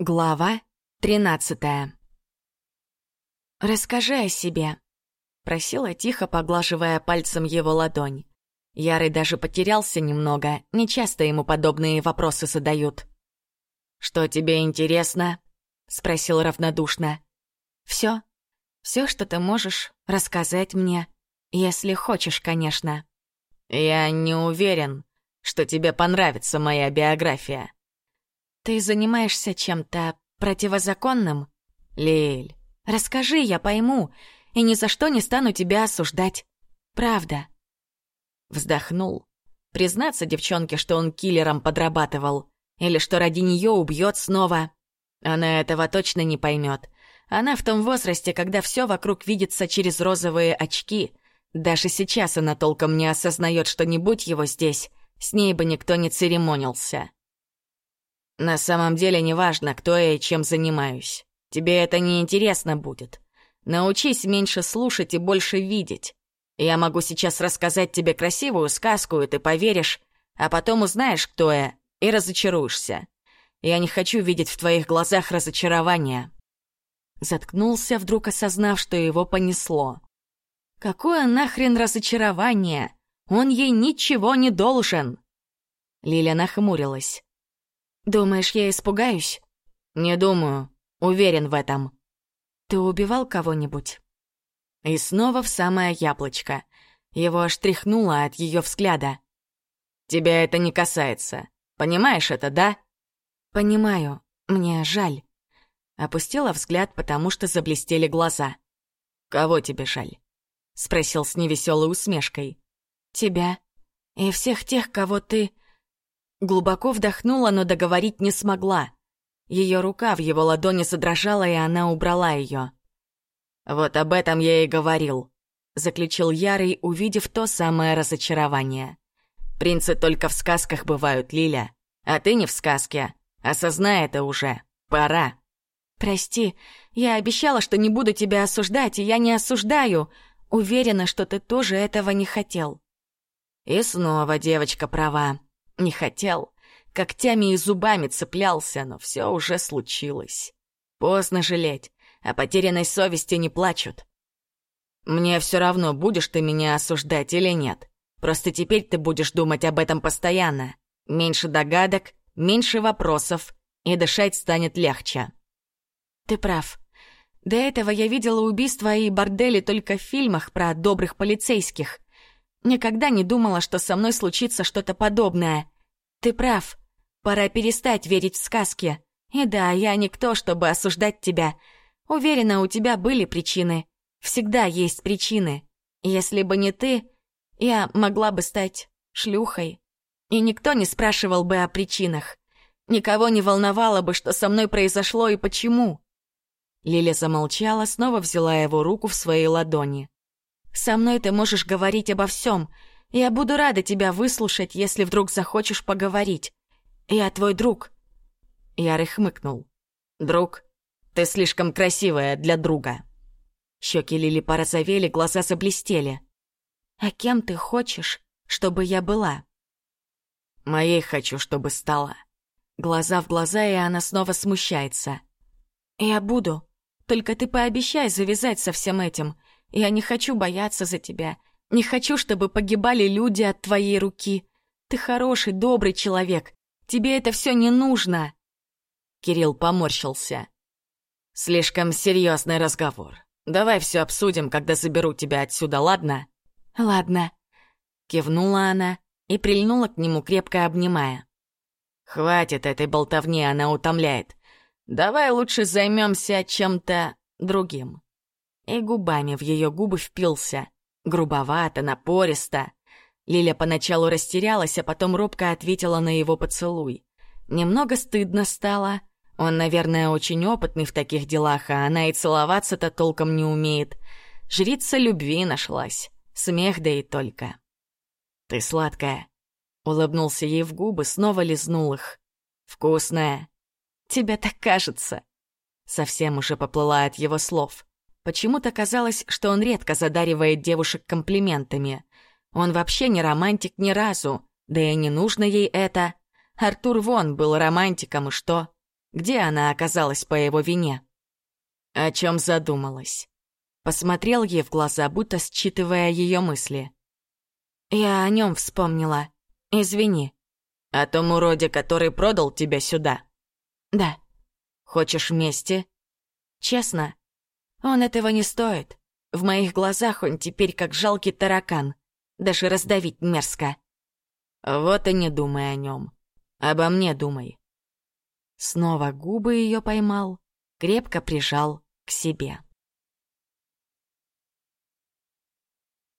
Глава тринадцатая. «Расскажи о себе», — просила тихо, поглаживая пальцем его ладонь. Ярый даже потерялся немного, нечасто ему подобные вопросы задают. «Что тебе интересно?» — спросил равнодушно. «Всё. Всё, что ты можешь рассказать мне, если хочешь, конечно». «Я не уверен, что тебе понравится моя биография», «Ты занимаешься чем-то противозаконным?» «Лиль, расскажи, я пойму, и ни за что не стану тебя осуждать. Правда». Вздохнул. Признаться девчонке, что он киллером подрабатывал, или что ради нее убьет снова. Она этого точно не поймет. Она в том возрасте, когда все вокруг видится через розовые очки. Даже сейчас она толком не осознает, что не будь его здесь, с ней бы никто не церемонился. На самом деле неважно, кто я и чем занимаюсь. Тебе это не интересно будет. Научись меньше слушать и больше видеть. Я могу сейчас рассказать тебе красивую сказку, и ты поверишь, а потом узнаешь, кто я, и разочаруешься. Я не хочу видеть в твоих глазах разочарования. Заткнулся, вдруг осознав, что его понесло. Какое нахрен разочарование? Он ей ничего не должен. Лиля нахмурилась. «Думаешь, я испугаюсь?» «Не думаю. Уверен в этом». «Ты убивал кого-нибудь?» И снова в самое яблочко. Его аж тряхнуло от ее взгляда. «Тебя это не касается. Понимаешь это, да?» «Понимаю. Мне жаль». Опустила взгляд, потому что заблестели глаза. «Кого тебе жаль?» — спросил с невеселой усмешкой. «Тебя. И всех тех, кого ты...» Глубоко вдохнула, но договорить не смогла. Ее рука в его ладони задрожала, и она убрала ее. «Вот об этом я и говорил», — заключил Ярый, увидев то самое разочарование. «Принцы только в сказках бывают, Лиля. А ты не в сказке. Осознай это уже. Пора». «Прости, я обещала, что не буду тебя осуждать, и я не осуждаю. Уверена, что ты тоже этого не хотел». И снова девочка права. Не хотел. Когтями и зубами цеплялся, но все уже случилось. Поздно жалеть. О потерянной совести не плачут. Мне все равно, будешь ты меня осуждать или нет. Просто теперь ты будешь думать об этом постоянно. Меньше догадок, меньше вопросов, и дышать станет легче. Ты прав. До этого я видела убийства и бордели только в фильмах про добрых полицейских. Никогда не думала, что со мной случится что-то подобное. Ты прав. Пора перестать верить в сказки. И да, я никто, чтобы осуждать тебя. Уверена, у тебя были причины. Всегда есть причины. Если бы не ты, я могла бы стать шлюхой. И никто не спрашивал бы о причинах. Никого не волновало бы, что со мной произошло и почему. Лиля замолчала, снова взяла его руку в свои ладони. Со мной ты можешь говорить обо всем. Я буду рада тебя выслушать, если вдруг захочешь поговорить. Я твой друг». Ярый хмыкнул. «Друг, ты слишком красивая для друга». Щеки Лили порозовели, глаза заблестели. «А кем ты хочешь, чтобы я была?» «Моей хочу, чтобы стала». Глаза в глаза, и она снова смущается. «Я буду. Только ты пообещай завязать со всем этим. Я не хочу бояться за тебя. Не хочу, чтобы погибали люди от твоей руки. Ты хороший, добрый человек. Тебе это все не нужно. Кирилл поморщился. Слишком серьезный разговор. Давай все обсудим, когда заберу тебя отсюда, ладно? Ладно. Кивнула она и прильнула к нему, крепко обнимая. Хватит этой болтовни, она утомляет. Давай лучше займемся чем-то другим и губами в ее губы впился. Грубовато, напористо. Лиля поначалу растерялась, а потом робко ответила на его поцелуй. Немного стыдно стало. Он, наверное, очень опытный в таких делах, а она и целоваться-то толком не умеет. Жрица любви нашлась. Смех да и только. «Ты сладкая», — улыбнулся ей в губы, снова лизнул их. «Вкусная». «Тебе так кажется». Совсем уже поплыла от его слов. Почему-то казалось, что он редко задаривает девушек комплиментами. Он вообще не романтик ни разу, да и не нужно ей это. Артур Вон был романтиком, и что? Где она оказалась по его вине? О чем задумалась? Посмотрел ей в глаза, будто считывая ее мысли. Я о нем вспомнила. Извини. О том уроде, который продал тебя сюда? Да. Хочешь мести? Честно, он этого не стоит. В моих глазах он теперь как жалкий таракан. Даже раздавить мерзко. Вот и не думай о нем. Обо мне думай. Снова губы ее поймал, крепко прижал к себе.